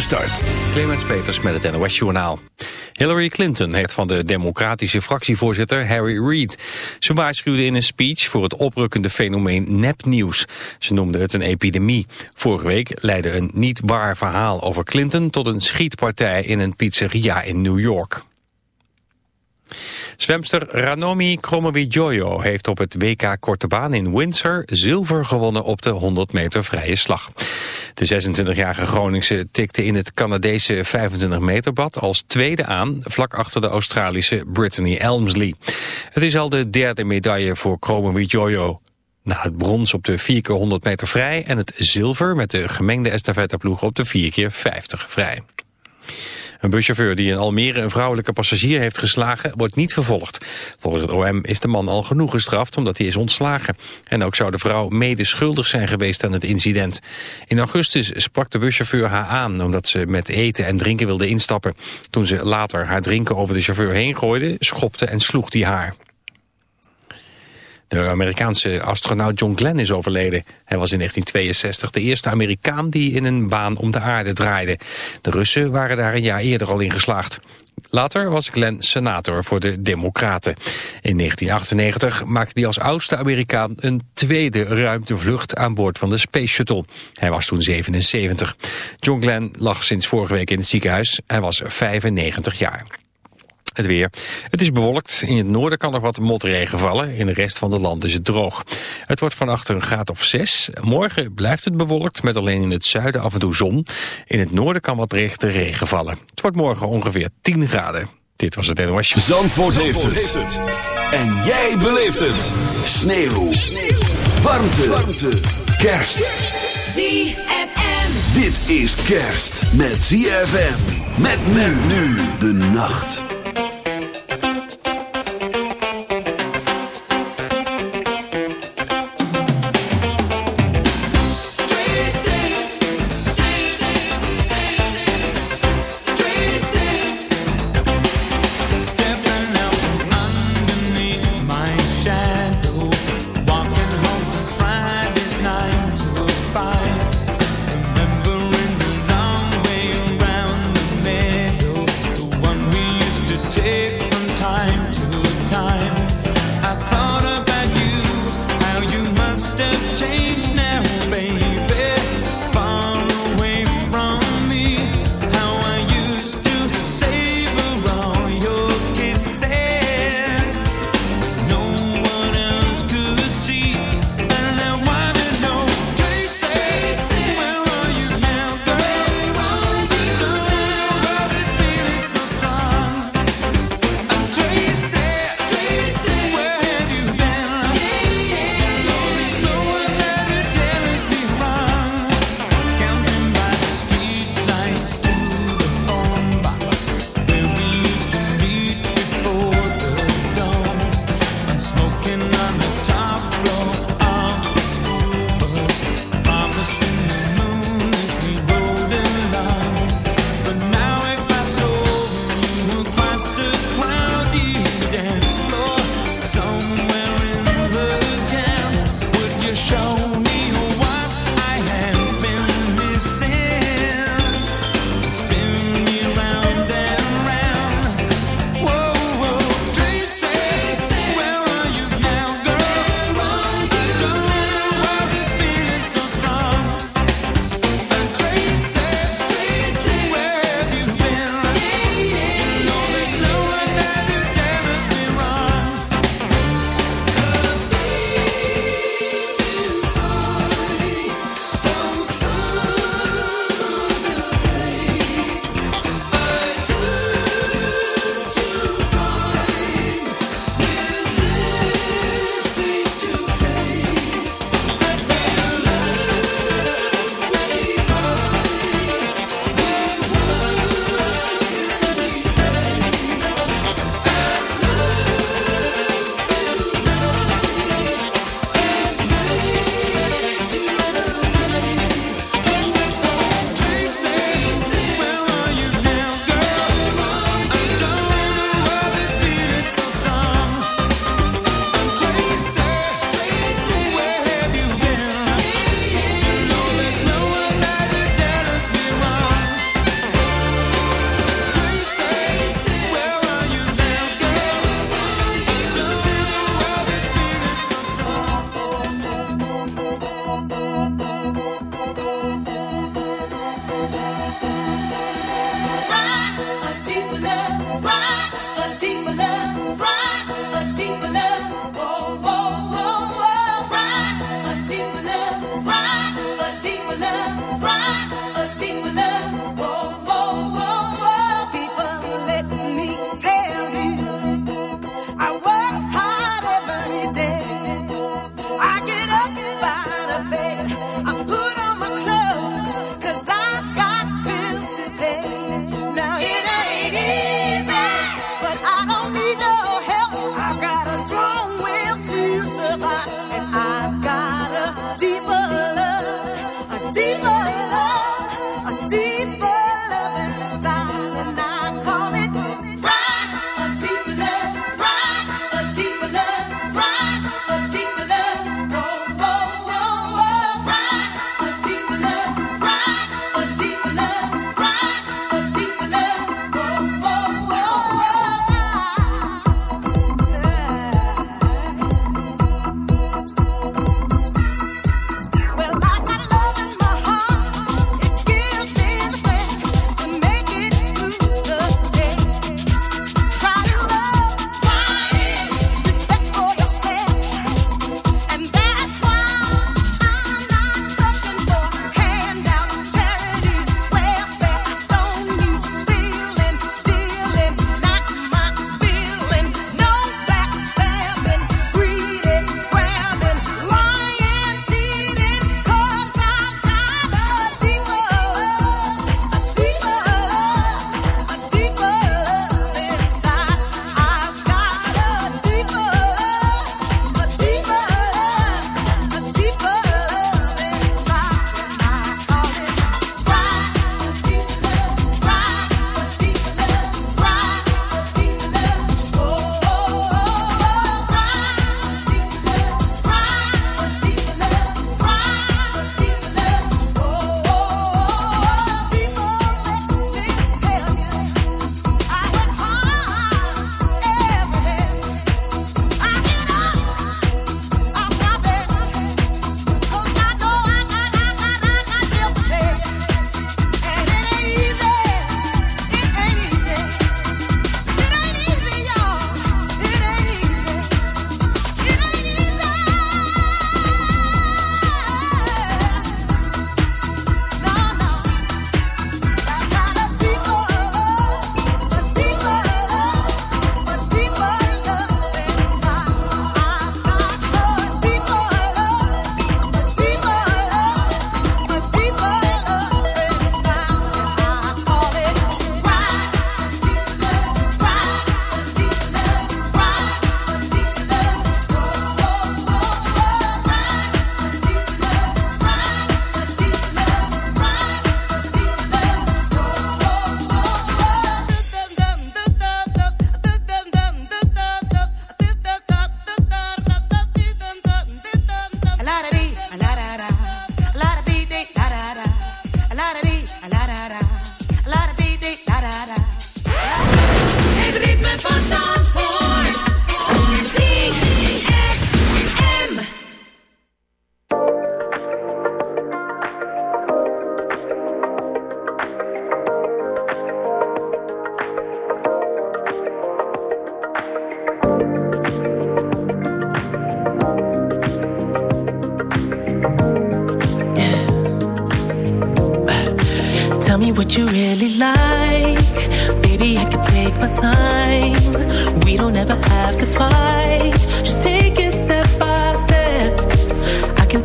spoedige start. Clemens Peters met het NOS Journaal. Hillary Clinton heeft van de democratische fractievoorzitter Harry Reid. Ze waarschuwde in een speech voor het oprukkende fenomeen nepnieuws. Ze noemde het een epidemie. Vorige week leidde een niet waar verhaal over Clinton tot een schietpartij in een pizzeria in New York. Zwemster Ranomi Kromowidjojo heeft op het WK Korte Baan in Windsor zilver gewonnen op de 100 meter vrije slag. De 26-jarige Groningse tikte in het Canadese 25 meter bad als tweede aan, vlak achter de Australische Brittany Elmsley. Het is al de derde medaille voor Kromowidjojo. Na het brons op de 4 keer 100 meter vrij en het zilver met de gemengde estafetteploeg op de 4 keer 50 vrij. Een buschauffeur die in Almere een vrouwelijke passagier heeft geslagen wordt niet vervolgd. Volgens het OM is de man al genoeg gestraft omdat hij is ontslagen. En ook zou de vrouw mede schuldig zijn geweest aan het incident. In augustus sprak de buschauffeur haar aan omdat ze met eten en drinken wilde instappen. Toen ze later haar drinken over de chauffeur heen gooide, schopte en sloeg hij haar. De Amerikaanse astronaut John Glenn is overleden. Hij was in 1962 de eerste Amerikaan die in een baan om de aarde draaide. De Russen waren daar een jaar eerder al in geslaagd. Later was Glenn senator voor de Democraten. In 1998 maakte hij als oudste Amerikaan een tweede ruimtevlucht aan boord van de Space Shuttle. Hij was toen 77. John Glenn lag sinds vorige week in het ziekenhuis. Hij was 95 jaar. Het weer. Het is bewolkt. In het noorden kan nog wat motregen vallen. In de rest van het land is het droog. Het wordt vannacht een graad of 6. Morgen blijft het bewolkt met alleen in het zuiden af en toe zon. In het noorden kan wat rechte regen vallen. Het wordt morgen ongeveer 10 graden. Dit was het NOS. Zandvoort, heeft, het. En jij beleeft het. Sneeuw. Sneeuw. Warmte. Warmte. Kerst. ZFM. Dit is kerst met ZFM. Met men nu de nacht.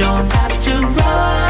Don't have to rush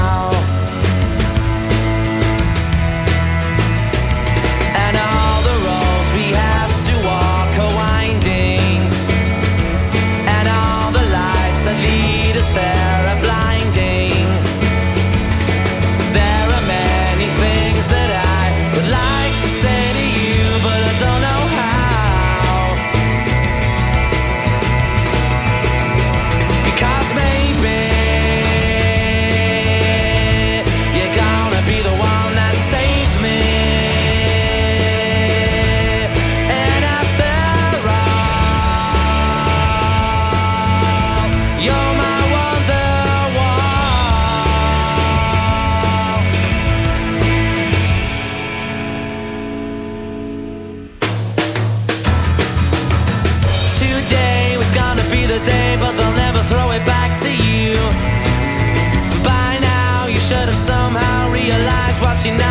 watching now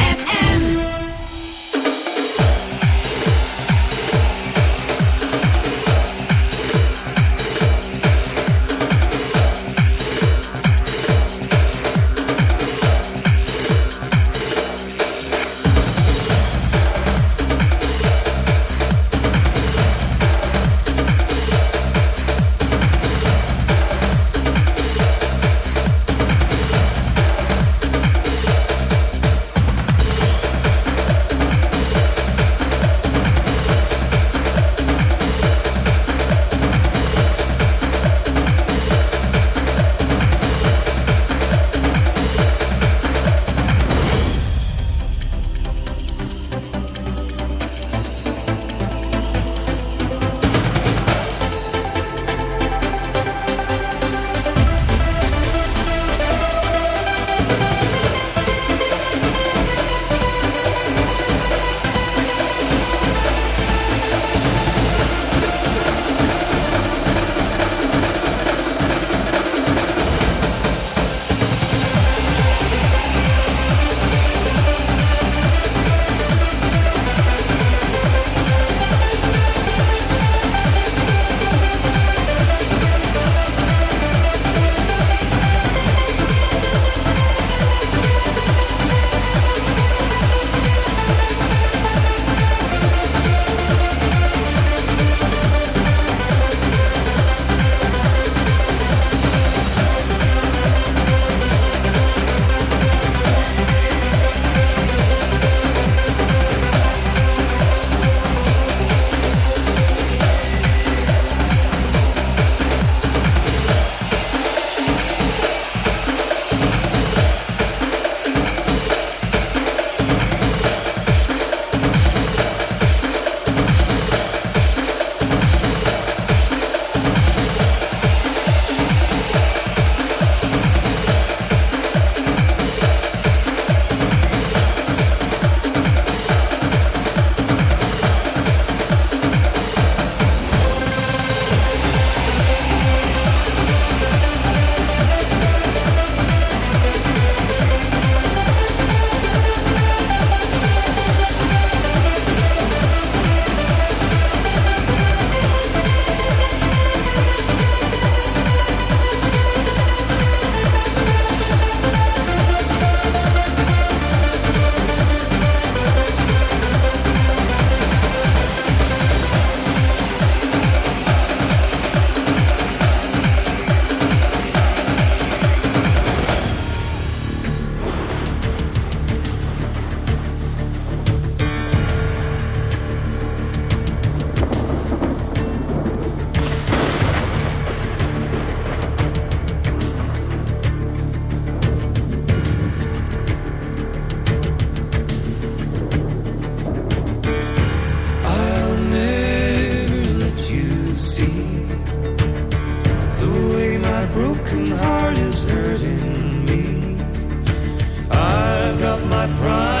I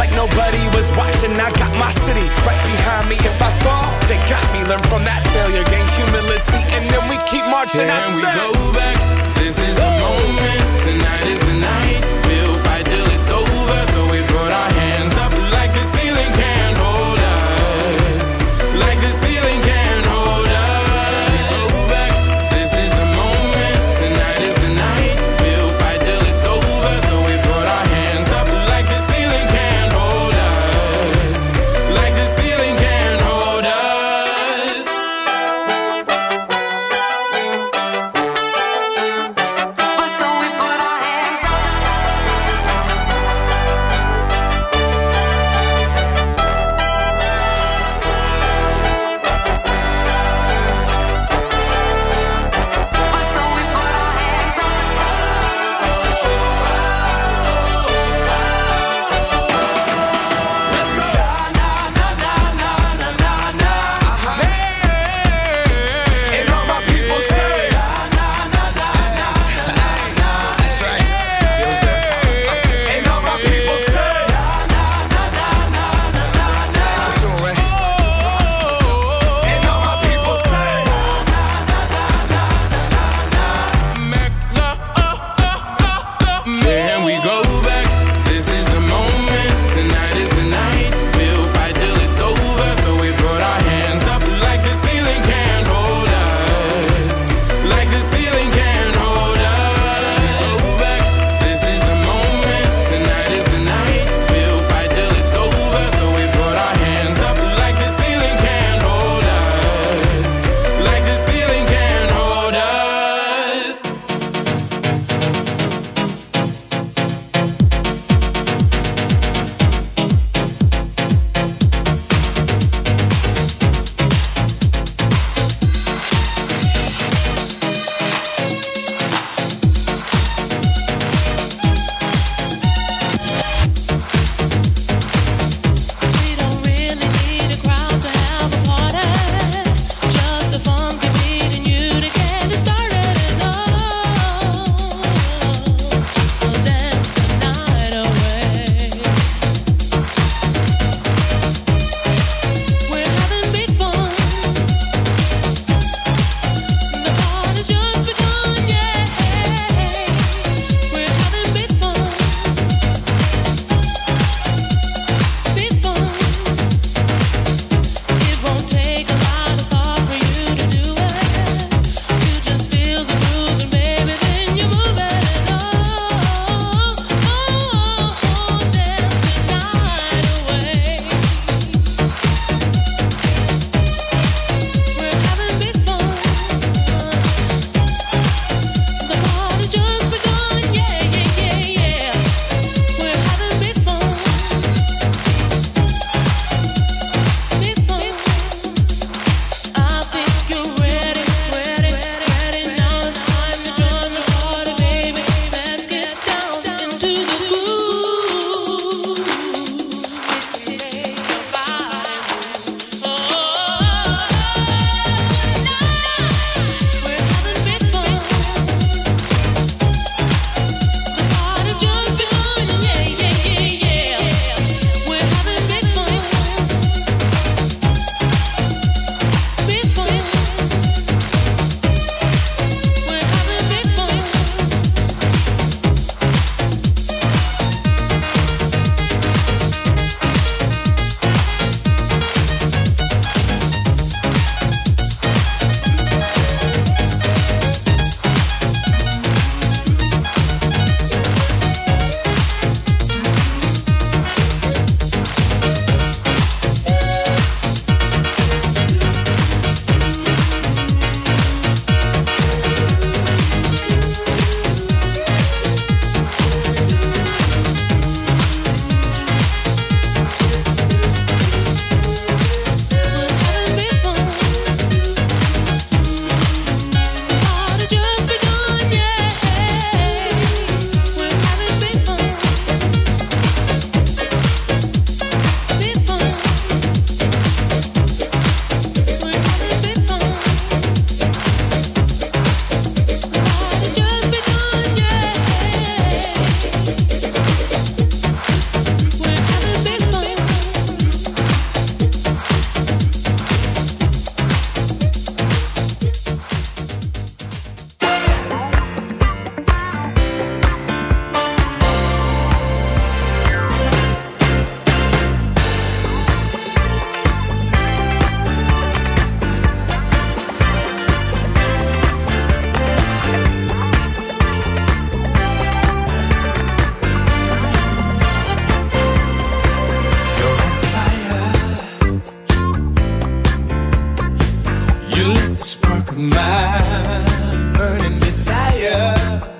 Like nobody was watching. I got my city right behind me. If I fall, they got me. Learn from that failure, gain humility, and then we keep marching. Can we go back? This is the moment. Tonight is You lit the spark of my burning desire.